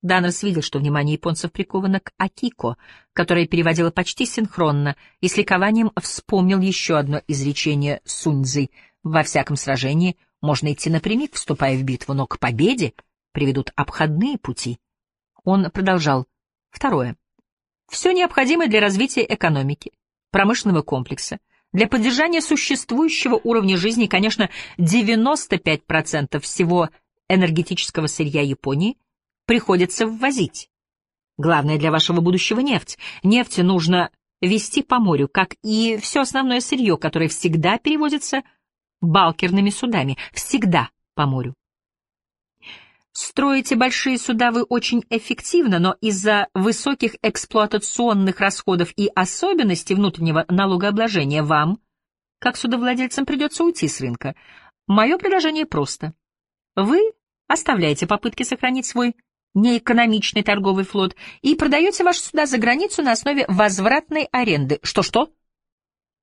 Данрос видел, что внимание японцев приковано к Акико, которая переводила почти синхронно, и с ликованием вспомнил еще одно изречение Суньцзы. «Во всяком сражении можно идти напрямик, вступая в битву, но к победе приведут обходные пути». Он продолжал. Второе. Все необходимое для развития экономики, промышленного комплекса, для поддержания существующего уровня жизни, конечно, 95% всего энергетического сырья Японии — приходится ввозить. Главное для вашего будущего — нефть. Нефть нужно везти по морю, как и все основное сырье, которое всегда перевозится балкерными судами. Всегда по морю. Строите большие суда вы очень эффективно, но из-за высоких эксплуатационных расходов и особенностей внутреннего налогообложения вам, как судовладельцам, придется уйти с рынка. Мое предложение просто. Вы оставляете попытки сохранить свой неэкономичный торговый флот, и продаете ваши суда за границу на основе возвратной аренды. Что-что?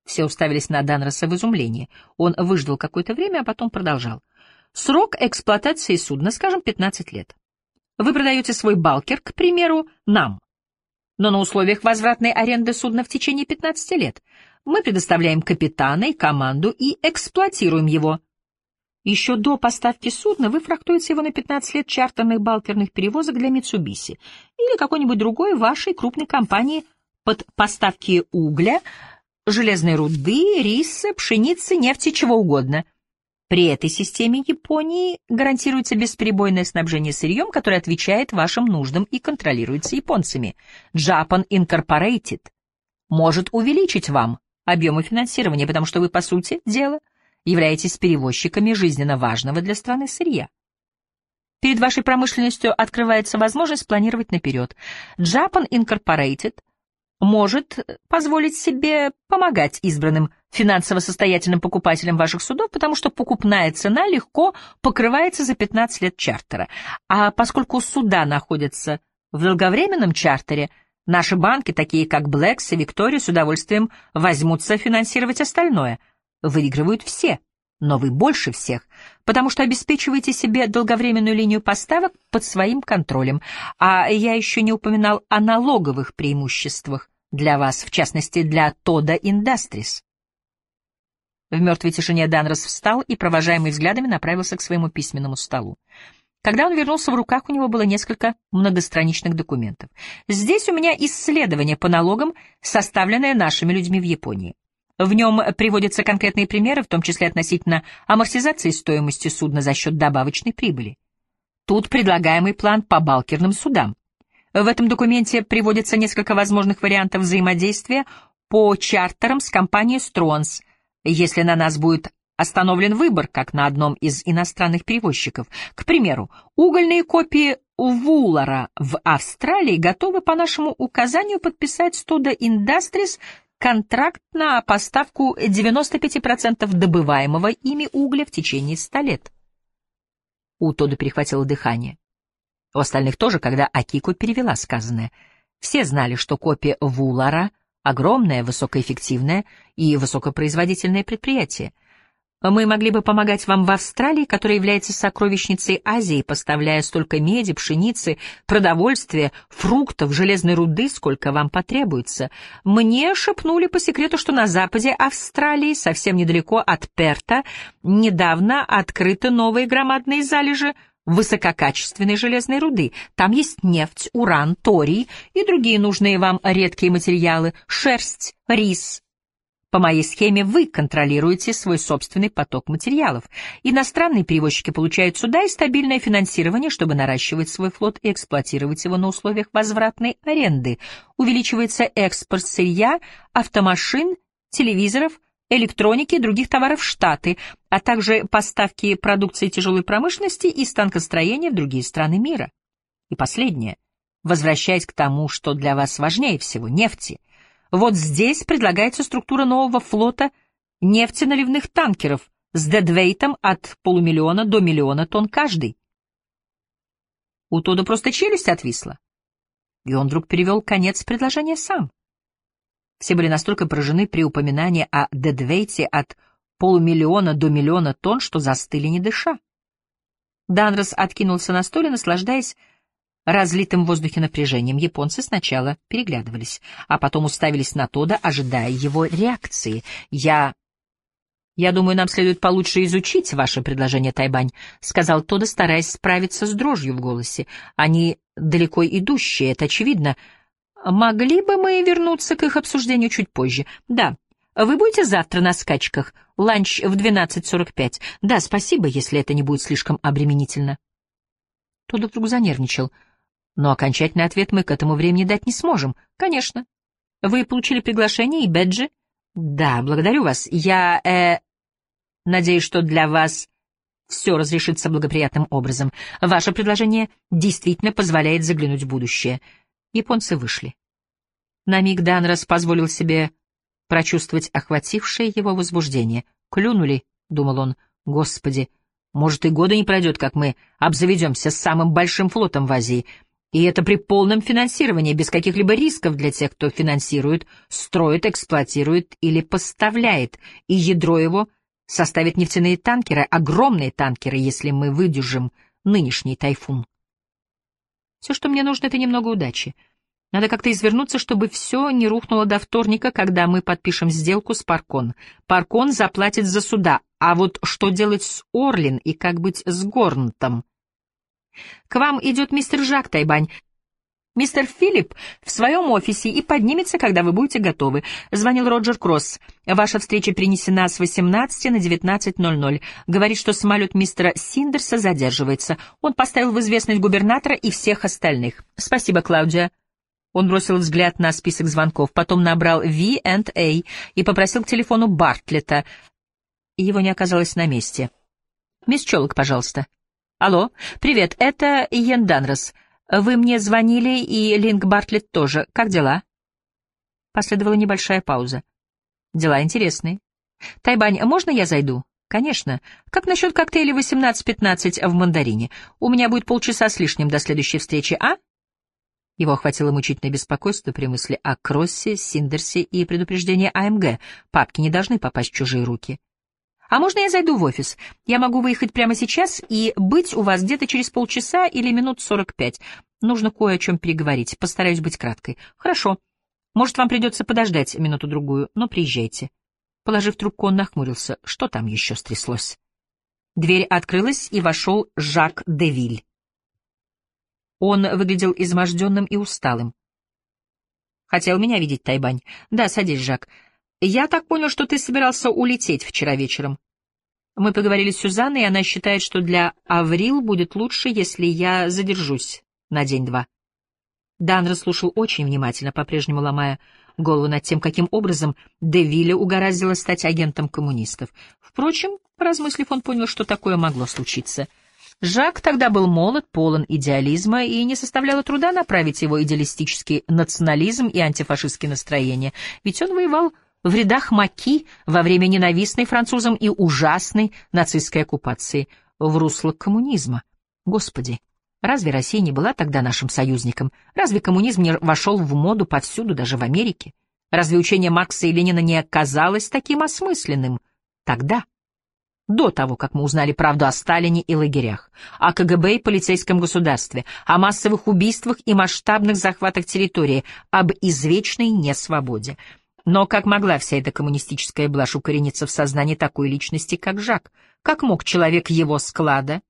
Все уставились на Данроса в изумлении. Он выждал какое-то время, а потом продолжал. Срок эксплуатации судна, скажем, 15 лет. Вы продаете свой балкер, к примеру, нам, но на условиях возвратной аренды судна в течение 15 лет. Мы предоставляем капитана и команду и эксплуатируем его. Еще до поставки судна вы фрахтуете его на 15 лет чартерных балкерных перевозок для Mitsubishi или какой-нибудь другой вашей крупной компании под поставки угля, железной руды, риса, пшеницы, нефти, чего угодно. При этой системе Японии гарантируется бесперебойное снабжение сырьем, которое отвечает вашим нуждам и контролируется японцами. Japan Incorporated может увеличить вам объемы финансирования, потому что вы, по сути дела, — являетесь перевозчиками жизненно важного для страны сырья. Перед вашей промышленностью открывается возможность планировать наперед. Japan Incorporated может позволить себе помогать избранным финансово состоятельным покупателям ваших судов, потому что покупная цена легко покрывается за 15 лет чартера. А поскольку суда находятся в долговременном чартере, наши банки, такие как Blacks и Victoria, с удовольствием возьмутся финансировать остальное — выигрывают все, но вы больше всех, потому что обеспечиваете себе долговременную линию поставок под своим контролем. А я еще не упоминал о налоговых преимуществах для вас, в частности, для Тода Industries. В мертвой тишине Данрос встал и, провожаемый взглядами, направился к своему письменному столу. Когда он вернулся, в руках у него было несколько многостраничных документов. «Здесь у меня исследование по налогам, составленное нашими людьми в Японии. В нем приводятся конкретные примеры, в том числе относительно амортизации стоимости судна за счет добавочной прибыли. Тут предлагаемый план по балкерным судам. В этом документе приводится несколько возможных вариантов взаимодействия по чартерам с компанией Стронс, если на нас будет остановлен выбор, как на одном из иностранных перевозчиков. К примеру, угольные копии Вулара в Австралии готовы по нашему указанию подписать Студа Industries контракт на поставку 95% добываемого ими угля в течение 100 лет. У Тода перехватило дыхание. У остальных тоже, когда Акико перевела сказанное. Все знали, что копия Вулара — огромное, высокоэффективное и высокопроизводительное предприятие — мы могли бы помогать вам в Австралии, которая является сокровищницей Азии, поставляя столько меди, пшеницы, продовольствия, фруктов, железной руды, сколько вам потребуется. Мне шепнули по секрету, что на западе Австралии, совсем недалеко от Перта, недавно открыты новые громадные залежи высококачественной железной руды. Там есть нефть, уран, торий и другие нужные вам редкие материалы, шерсть, рис, по моей схеме вы контролируете свой собственный поток материалов. Иностранные перевозчики получают сюда и стабильное финансирование, чтобы наращивать свой флот и эксплуатировать его на условиях возвратной аренды. Увеличивается экспорт сырья, автомашин, телевизоров, электроники и других товаров в Штаты, а также поставки продукции тяжелой промышленности и станкостроения в другие страны мира. И последнее. Возвращаясь к тому, что для вас важнее всего — нефти — вот здесь предлагается структура нового флота нефтеналивных танкеров с дедвейтом от полумиллиона до миллиона тонн каждый. У Тода просто челюсть отвисла. И он вдруг перевел конец предложения сам. Все были настолько поражены при упоминании о дедвейте от полумиллиона до миллиона тонн, что застыли не дыша. Данрос откинулся на стуле, наслаждаясь разлитым в воздухе напряжением. Японцы сначала переглядывались, а потом уставились на Тода, ожидая его реакции. «Я...» «Я думаю, нам следует получше изучить ваше предложение, Тайбань», — сказал Тода, стараясь справиться с дрожью в голосе. «Они далеко идущие, это очевидно. Могли бы мы вернуться к их обсуждению чуть позже? Да. Вы будете завтра на скачках? Ланч в 12.45. Да, спасибо, если это не будет слишком обременительно». Тода вдруг занервничал. «Но окончательный ответ мы к этому времени дать не сможем. Конечно. Вы получили приглашение и бэджи?» «Да, благодарю вас. Я, э, Надеюсь, что для вас все разрешится благоприятным образом. Ваше предложение действительно позволяет заглянуть в будущее. Японцы вышли. На миг Данрос позволил себе прочувствовать охватившее его возбуждение. «Клюнули», — думал он, — «Господи, может, и года не пройдет, как мы обзаведемся самым большим флотом в Азии, и это при полном финансировании, без каких-либо рисков для тех, кто финансирует, строит, эксплуатирует или поставляет, и ядро его составят нефтяные танкеры, огромные танкеры, если мы выдержим нынешний тайфун. Все, что мне нужно, это немного удачи. Надо как-то извернуться, чтобы все не рухнуло до вторника, когда мы подпишем сделку с Паркон. Паркон заплатит за суда, а вот что делать с Орлин и как быть с Горнтом? К вам идет мистер Жак Тайбань. Мистер Филипп в своем офисе и поднимется, когда вы будете готовы. Звонил Роджер Кросс. Ваша встреча перенесена с 18 на 19.00. Говорит, что самолет мистера Синдерса задерживается. Он поставил в известность губернатора и всех остальных. Спасибо, Клаудия. Он бросил взгляд на список звонков, потом набрал V&A и попросил к телефону Бартлета. Его не оказалось на месте. «Мисс Челок, пожалуйста». «Алло, привет, это Иен Данрос». «Вы мне звонили, и Линк Бартлетт тоже. Как дела?» Последовала небольшая пауза. «Дела интересные. Тайбань, можно я зайду?» «Конечно. Как насчет коктейля 18-15 в мандарине? У меня будет полчаса с лишним до следующей встречи, а?» Его охватило мучительное беспокойство при мысли о Кроссе, Синдерсе и предупреждении АМГ. Папки не должны попасть в чужие руки. А можно я зайду в офис? Я могу выехать прямо сейчас и быть у вас где-то через полчаса или минут сорок пять. Нужно кое о чем переговорить. Постараюсь быть краткой. Хорошо. Может, вам придется подождать минуту-другую, но приезжайте. Положив трубку, он нахмурился. Что там еще стряслось? Дверь открылась, и вошел Жак Девиль. Он выглядел изможденным и усталым. «Хотел меня видеть, Тайбань?» «Да, садись, Жак. «Я так понял, что ты собирался улететь вчера вечером. Мы поговорили с Сюзанной, и она считает, что для Аврил будет лучше, если я задержусь на день-два». Дан расслушал очень внимательно, по-прежнему ломая голову над тем, каким образом Девилля угораздило стать агентом коммунистов. Впрочем, поразмыслив, он понял, что такое могло случиться. Жак тогда был молод, полон идеализма, и не составляло труда направить его идеалистический национализм и антифашистские настроения, ведь он воевал в рядах Маки во время ненавистной французам и ужасной нацистской оккупации в русло коммунизма. Господи, разве Россия не была тогда нашим союзником? Разве коммунизм не вошел в моду повсюду, даже в Америке? Разве учение Маркса и Ленина не оказалось таким осмысленным тогда? До того, как мы узнали правду о Сталине и лагерях, о КГБ и полицейском государстве, о массовых убийствах и масштабных захватах территории, об извечной несвободе. Но как могла вся эта коммунистическая блажь укорениться в сознании такой личности, как Жак? Как мог человек его склада,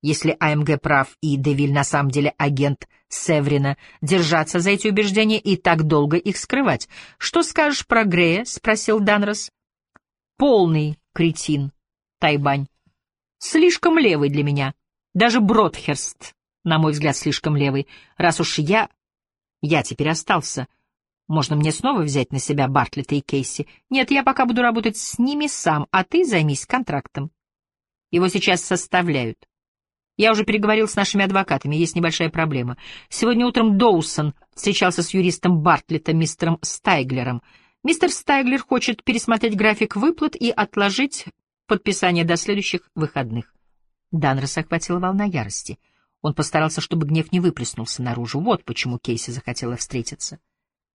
если АМГ прав и Девиль на самом деле агент Севрина, держаться за эти убеждения и так долго их скрывать? «Что скажешь про Грея?» — спросил Данрос. «Полный кретин, Тайбань. Слишком левый для меня. Даже Бродхерст, на мой взгляд, слишком левый. Раз уж я... Я теперь остался можно мне снова взять на себя Бартлета и Кейси? Нет, я пока буду работать с ними сам, а ты займись контрактом. Его сейчас составляют. Я уже переговорил с нашими адвокатами, есть небольшая проблема. Сегодня утром Доусон встречался с юристом Бартлета, мистером Стайглером. Мистер Стайглер хочет пересмотреть график выплат и отложить подписание до следующих выходных. Данроса охватила волна ярости. Он постарался, чтобы гнев не выплеснулся наружу. Вот почему Кейси захотела встретиться.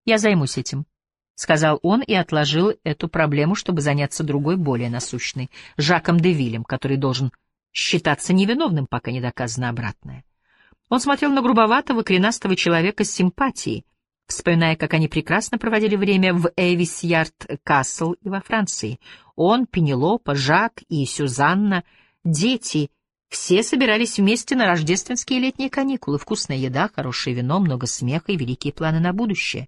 Я займусь этим, — сказал он и отложил эту проблему, чтобы заняться другой, более насущной, Жаком де Вилем, который должен считаться невиновным, пока не доказано обратное. Он смотрел на грубоватого, коренастого человека с симпатией, вспоминая, как они прекрасно проводили время в Эвис-Ярд-Касл и во Франции. Он, Пенелопа, Жак и Сюзанна, дети — все собирались вместе на рождественские летние каникулы. Вкусная еда, хорошее вино, много смеха и великие планы на будущее.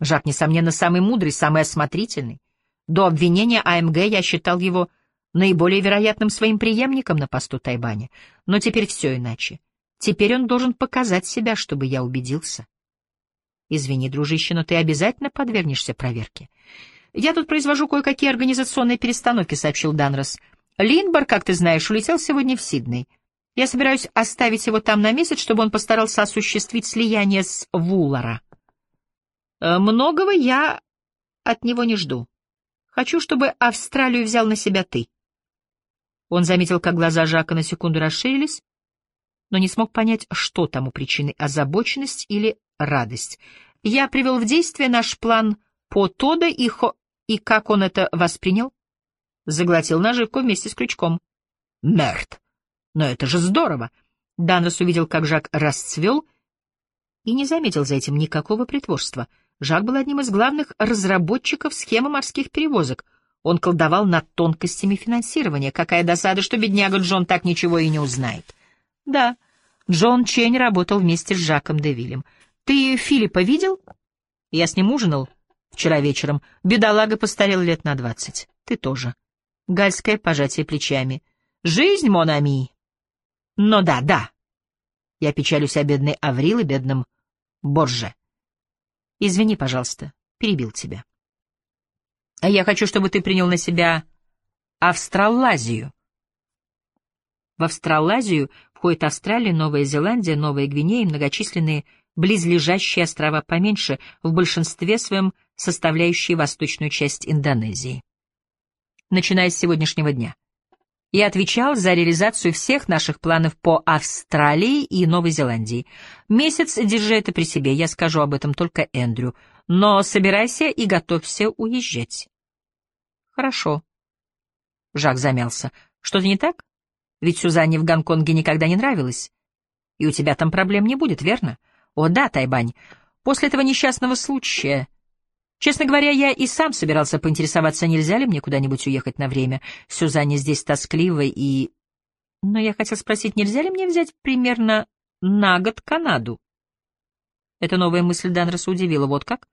Жак, несомненно, самый мудрый, самый осмотрительный. До обвинения АМГ я считал его наиболее вероятным своим преемником на посту Тайбани. Но теперь все иначе. Теперь он должен показать себя, чтобы я убедился. Извини, дружище, но ты обязательно подвергнешься проверке. Я тут произвожу кое-какие организационные перестановки, сообщил Данрос. Линдбор, как ты знаешь, улетел сегодня в Сидней. Я собираюсь оставить его там на месяц, чтобы он постарался осуществить слияние с Вуллара. Э, многого я от него не жду. Хочу, чтобы Австралию взял на себя ты. Он заметил, как глаза Жака на секунду расширились, но не смог понять, что тому причиной — озабоченность или радость. Я привел в действие наш план по Тода и Хо... И как он это воспринял? заглотил наживку вместе с крючком. Мерт! Но это же здорово! Данрос увидел, как Жак расцвел, и не заметил за этим никакого притворства. Жак был одним из главных разработчиков схемы морских перевозок. Он колдовал над тонкостями финансирования. Какая досада, что бедняга Джон так ничего и не узнает. Да, Джон Чень работал вместе с Жаком Девилем. Ты Филиппа видел? Я с ним ужинал вчера вечером. Бедолага постарел лет на двадцать. Ты тоже. Гальское пожатие плечами. «Жизнь, Монами!» «Но да, да!» Я печалюсь о бедной Аврил и бедном Борже. «Извини, пожалуйста, перебил тебя. А я хочу, чтобы ты принял на себя Австралазию». В Австралазию входит Австралия, Новая Зеландия, Новая Гвинея и многочисленные близлежащие острова поменьше, в большинстве своем составляющие восточную часть Индонезии начиная с сегодняшнего дня. Я отвечал за реализацию всех наших планов по Австралии и Новой Зеландии. Месяц держи это при себе, я скажу об этом только Эндрю. Но собирайся и готовься уезжать. Хорошо. Жак замялся. Что-то не так? Ведь Сюзанне в Гонконге никогда не нравилось. И у тебя там проблем не будет, верно? О да, Тайбань. После этого несчастного случая Честно говоря, я и сам собирался поинтересоваться, нельзя ли мне куда-нибудь уехать на время. Сюзанне здесь тоскливо и... Но я хотел спросить, нельзя ли мне взять примерно на год Канаду? Эта новая мысль Данроса удивила. Вот как?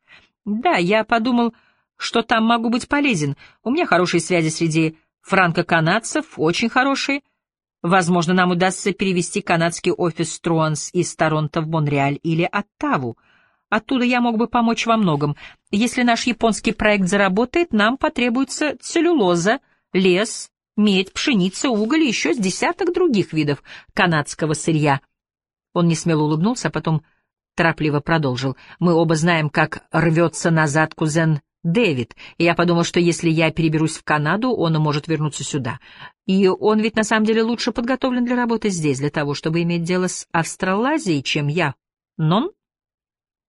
Да, я подумал, что там могу быть полезен. У меня хорошие связи среди франко-канадцев, очень хорошие. Возможно, нам удастся перевести канадский офис Труанс из Торонто в Монреаль или Оттаву. Оттуда я мог бы помочь во многом. Если наш японский проект заработает, нам потребуется целлюлоза, лес, медь, пшеница, уголь и еще с десяток других видов канадского сырья. Он несмело улыбнулся, а потом торопливо продолжил. Мы оба знаем, как рвется назад кузен Дэвид, и я подумал, что если я переберусь в Канаду, он может вернуться сюда. И он ведь на самом деле лучше подготовлен для работы здесь, для того, чтобы иметь дело с Австралазией, чем я. Нон?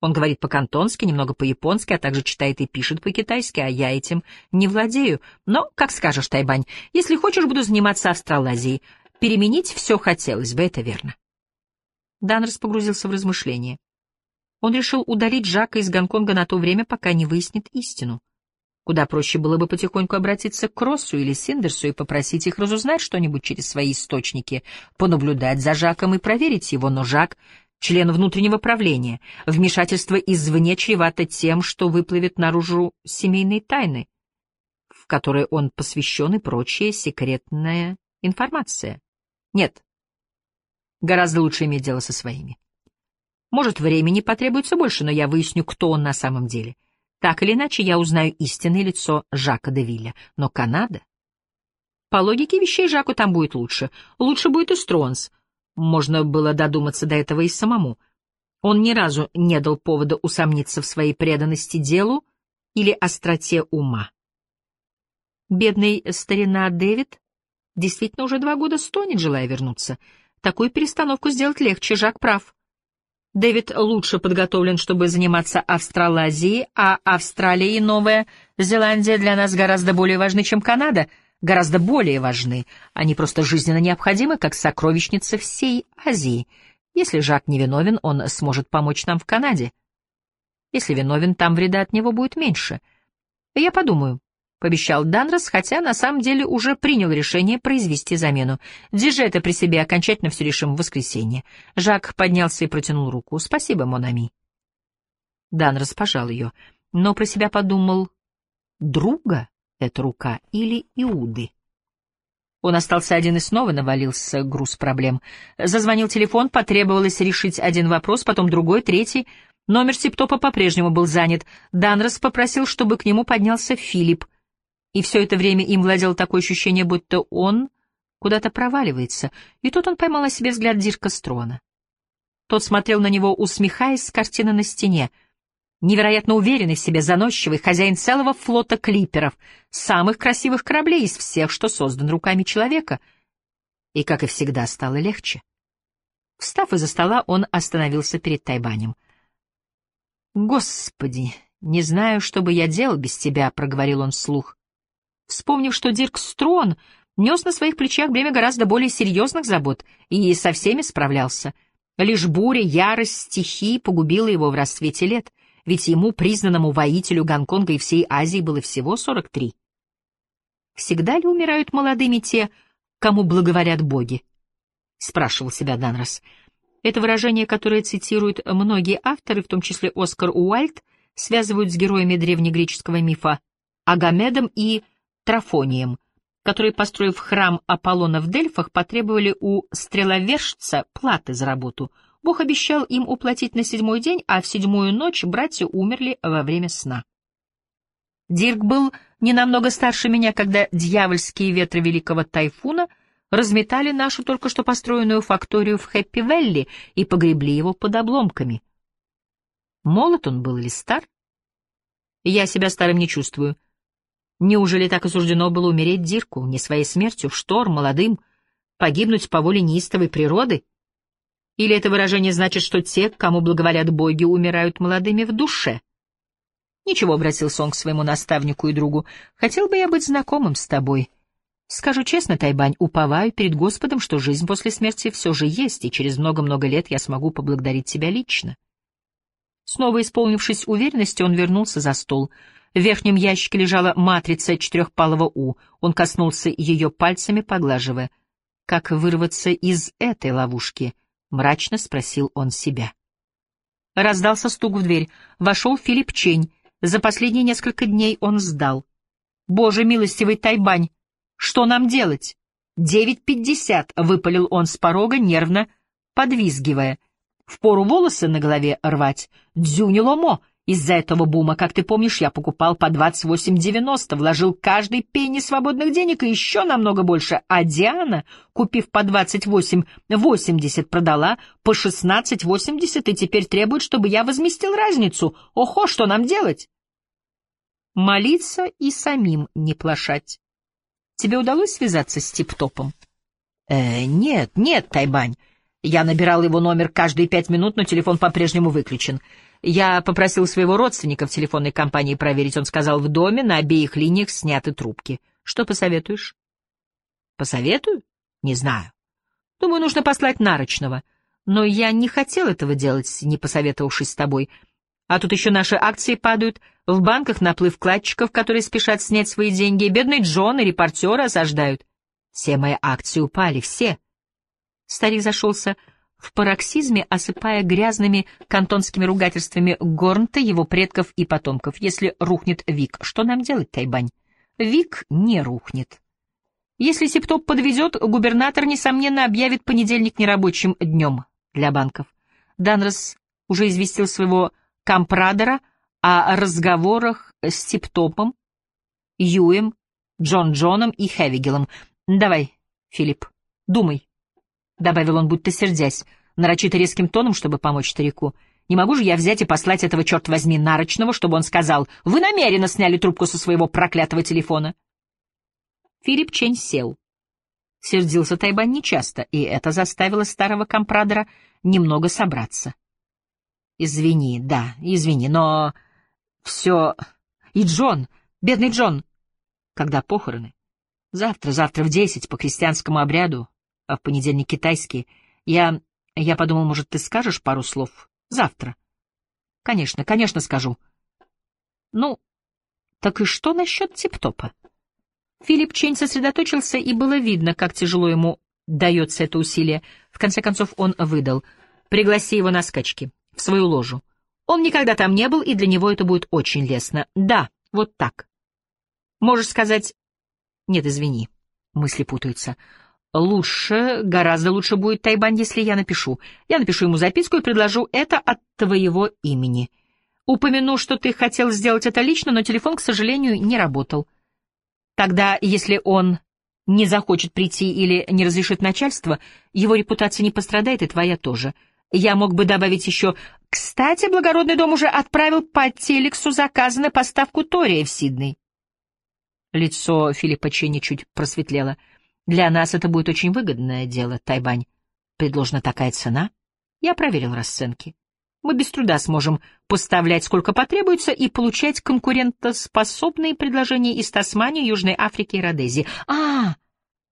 Он говорит по-кантонски, немного по-японски, а также читает и пишет по-китайски, а я этим не владею. Но, как скажешь, Тайбань, если хочешь, буду заниматься Австралазией. Переменить все хотелось бы, это верно. Данрос погрузился в размышления. Он решил удалить Жака из Гонконга на то время, пока не выяснит истину. Куда проще было бы потихоньку обратиться к Кроссу или Синдерсу и попросить их разузнать что-нибудь через свои источники, понаблюдать за Жаком и проверить его, но Жак член внутреннего правления. Вмешательство извне чревато тем, что выплывет наружу семейные тайны, в которые он посвящен и прочая секретная информация. Нет, гораздо лучше иметь дело со своими. Может, времени потребуется больше, но я выясню, кто он на самом деле. Так или иначе, я узнаю истинное лицо Жака де Вилля. Но Канада... По логике вещей Жаку там будет лучше. Лучше будет и Стронс — можно было додуматься до этого и самому. Он ни разу не дал повода усомниться в своей преданности делу или остроте ума. Бедный старина Дэвид действительно уже два года стонет, желая вернуться. Такую перестановку сделать легче, Жак прав. Дэвид лучше подготовлен, чтобы заниматься Австралазией, а Австралия и Новая Зеландия для нас гораздо более важны, чем Канада — гораздо более важны. Они просто жизненно необходимы, как сокровищница всей Азии. Если Жак невиновен, он сможет помочь нам в Канаде. Если виновен, там вреда от него будет меньше. Я подумаю, — пообещал Данрос, хотя на самом деле уже принял решение произвести замену. Держи это при себе, окончательно все решим в воскресенье. Жак поднялся и протянул руку. Спасибо, Монами. Данрос пожал ее, но про себя подумал, друга эта рука или Иуды? Он остался один и снова навалился груз проблем. Зазвонил телефон, потребовалось решить один вопрос, потом другой, третий. Номер Сиптопа по-прежнему был занят. Данрос попросил, чтобы к нему поднялся Филипп. И все это время им владело такое ощущение, будто он куда-то проваливается. И тут он поймал о себе взгляд Дирка Строна. Тот смотрел на него, усмехаясь с картины на стене — невероятно уверенный в себе, заносчивый, хозяин целого флота клиперов, самых красивых кораблей из всех, что создан руками человека. И, как и всегда, стало легче. Встав из-за стола, он остановился перед Тайбанем. «Господи, не знаю, что бы я делал без тебя», — проговорил он вслух. Вспомнив, что Дирк Строн нес на своих плечах бремя гораздо более серьезных забот и со всеми справлялся. Лишь буря, ярость, стихии погубила его в расцвете лет — ведь ему, признанному воителю Гонконга и всей Азии, было всего 43. «Всегда ли умирают молодыми те, кому благоволят боги?» — спрашивал себя Данрос. Это выражение, которое цитируют многие авторы, в том числе Оскар Уальд, связывают с героями древнегреческого мифа Агамедом и Трафонием, которые, построив храм Аполлона в Дельфах, потребовали у стреловержца платы за работу — Бог обещал им уплатить на седьмой день, а в седьмую ночь братья умерли во время сна. Дирк был не намного старше меня, когда дьявольские ветры великого тайфуна разметали нашу только что построенную факторию в Хэппи-Велли и погребли его под обломками. Молод он был или стар? Я себя старым не чувствую. Неужели так и суждено было умереть Дирку, не своей смертью, в шторм, молодым, погибнуть по воле неистовой природы? Или это выражение значит, что те, кому благоволят боги, умирают молодыми в душе? Ничего, обратился он к своему наставнику и другу, хотел бы я быть знакомым с тобой. Скажу честно, Тайбань, уповаю перед Господом, что жизнь после смерти все же есть, и через много-много лет я смогу поблагодарить тебя лично. Снова исполнившись уверенности, он вернулся за стол. В верхнем ящике лежала матрица четырехпалого У. Он коснулся ее пальцами, поглаживая. Как вырваться из этой ловушки —— мрачно спросил он себя. Раздался стук в дверь. Вошел Филипп Чень. За последние несколько дней он сдал. «Боже милостивый Тайбань! Что нам делать?» «Девять пятьдесят!» — выпалил он с порога, нервно подвизгивая. «Впору волосы на голове рвать. Дзюниломо!» Из-за этого бума, как ты помнишь, я покупал по 28,90, вложил каждый пенни свободных денег и еще намного больше, а Диана, купив по 28,80, продала по 16,80 и теперь требует, чтобы я возместил разницу. Охо, что нам делать? Молиться и самим не плашать. Тебе удалось связаться с Типтопом? Э, нет, нет, Тайбань. Я набирал его номер каждые пять минут, но телефон по-прежнему выключен. Я попросил своего родственника в телефонной компании проверить. Он сказал, в доме на обеих линиях сняты трубки. Что посоветуешь? Посоветую? Не знаю. Думаю, нужно послать нарочного. Но я не хотел этого делать, не посоветовавшись с тобой. А тут еще наши акции падают, в банках наплыв вкладчиков, которые спешат снять свои деньги, бедный Джон и репортеры осаждают. Все мои акции упали, все. Старик зашелся в пароксизме, осыпая грязными кантонскими ругательствами Горнта, его предков и потомков. Если рухнет Вик, что нам делать, Тайбань? Вик не рухнет. Если Септоп подведет, губернатор, несомненно, объявит понедельник нерабочим днем для банков. Данрос уже известил своего компрадора о разговорах с Септопом, Юем, Джон Джоном и Хевигелом. Давай, Филипп, думай. — добавил он, будто сердясь, нарочито резким тоном, чтобы помочь старику. «Не могу же я взять и послать этого, черт возьми, нарочного, чтобы он сказал, вы намеренно сняли трубку со своего проклятого телефона». Филипп Чень сел. Сердился Тайбан нечасто, и это заставило старого компрадора немного собраться. «Извини, да, извини, но все... И Джон, бедный Джон, когда похороны? Завтра, завтра в десять, по крестьянскому обряду, в понедельник китайский. Я Я подумал, может, ты скажешь пару слов завтра? Конечно, конечно, скажу. Ну, так и что насчет тип-топа? Филипп Чейн сосредоточился, и было видно, как тяжело ему дается это усилие. В конце концов он выдал. «Пригласи его на скачки, в свою ложу. Он никогда там не был, и для него это будет очень лестно. Да, вот так. Можешь сказать... Нет, извини, мысли путаются. Лучше, гораздо лучше будет, Тайбань, если я напишу. Я напишу ему записку и предложу это от твоего имени. Упомяну, что ты хотел сделать это лично, но телефон, к сожалению, не работал. Тогда, если он не захочет прийти или не разрешит начальство, его репутация не пострадает, и твоя тоже. Я мог бы добавить еще... Кстати, благородный дом уже отправил по телексу заказ на поставку Тория в Сидней. Лицо Филиппа Ченни чуть просветлело. Для нас это будет очень выгодное дело, Тайбань. Предложена такая цена. Я проверил расценки. Мы без труда сможем поставлять сколько потребуется и получать конкурентоспособные предложения из Тасмании, Южной Африки и Родезии. А,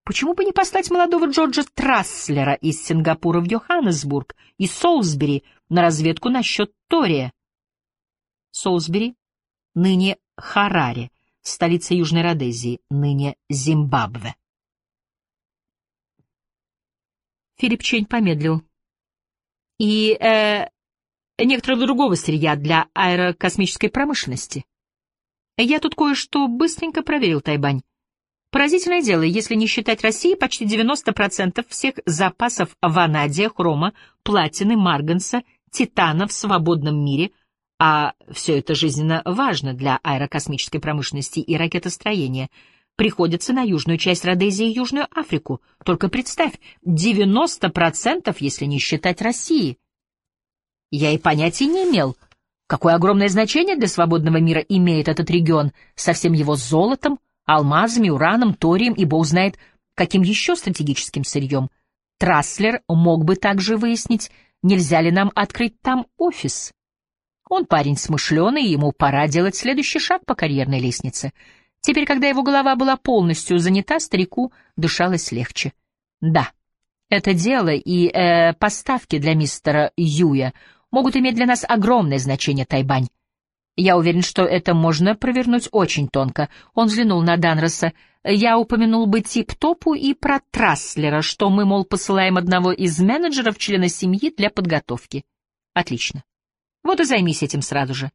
почему бы не послать молодого Джорджа Трасслера из Сингапура в Йоханнесбург и Солсбери на разведку насчет Тория? Солсбери, ныне Хараре, столица Южной Родезии, ныне Зимбабве. Филипп Чень помедлил. И, э, некоторого другого сырья для аэрокосмической промышленности. Я тут кое-что быстренько проверил, Тайбань. Поразительное дело, если не считать России, почти 90% всех запасов ванадия, хрома, платины, марганца, титана в свободном мире, а все это жизненно важно для аэрокосмической промышленности и ракетостроения, приходится на южную часть Родезии и Южную Африку. Только представь, 90%, если не считать России. Я и понятия не имел, какое огромное значение для свободного мира имеет этот регион со всем его золотом, алмазами, ураном, торием и бог знает, каким еще стратегическим сырьем. Траслер мог бы также выяснить, нельзя ли нам открыть там офис. Он парень смышленый, ему пора делать следующий шаг по карьерной лестнице. Теперь, когда его голова была полностью занята, старику дышалось легче. Да, это дело и э, поставки для мистера Юя — могут иметь для нас огромное значение, Тайбань. Я уверен, что это можно провернуть очень тонко. Он взглянул на Данроса. Я упомянул бы тип-топу и про Траслера, что мы, мол, посылаем одного из менеджеров члена семьи для подготовки. Отлично. Вот и займись этим сразу же.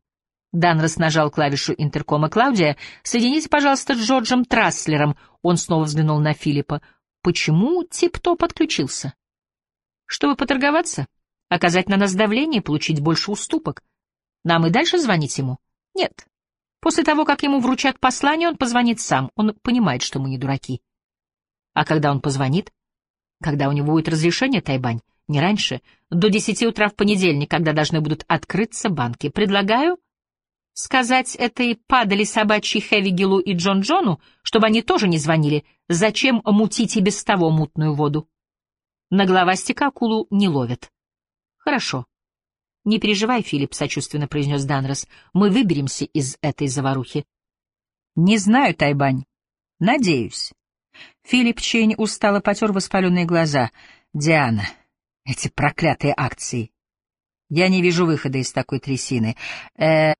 Данрос нажал клавишу интеркома Клаудия. «Соедините, пожалуйста, с Джорджем Траслером». Он снова взглянул на Филиппа. «Почему тип-топ отключился?» «Чтобы поторговаться?» оказать на нас давление, получить больше уступок. Нам и дальше звонить ему? Нет. После того, как ему вручат послание, он позвонит сам. Он понимает, что мы не дураки. А когда он позвонит? Когда у него будет разрешение, Тайбань? Не раньше. До десяти утра в понедельник, когда должны будут открыться банки. Предлагаю сказать этой падали собачьей Хевигилу и Джон Джону, чтобы они тоже не звонили. Зачем мутить и без того мутную воду? На головастика акулу не ловят. Хорошо. Не переживай, Филипп, сочувственно произнес Данрос. Мы выберемся из этой заварухи. Не знаю, Тайбань. Надеюсь. Филипп Чень устало потер воспаленные глаза. Диана, эти проклятые акции. Я не вижу выхода из такой трясины. Э,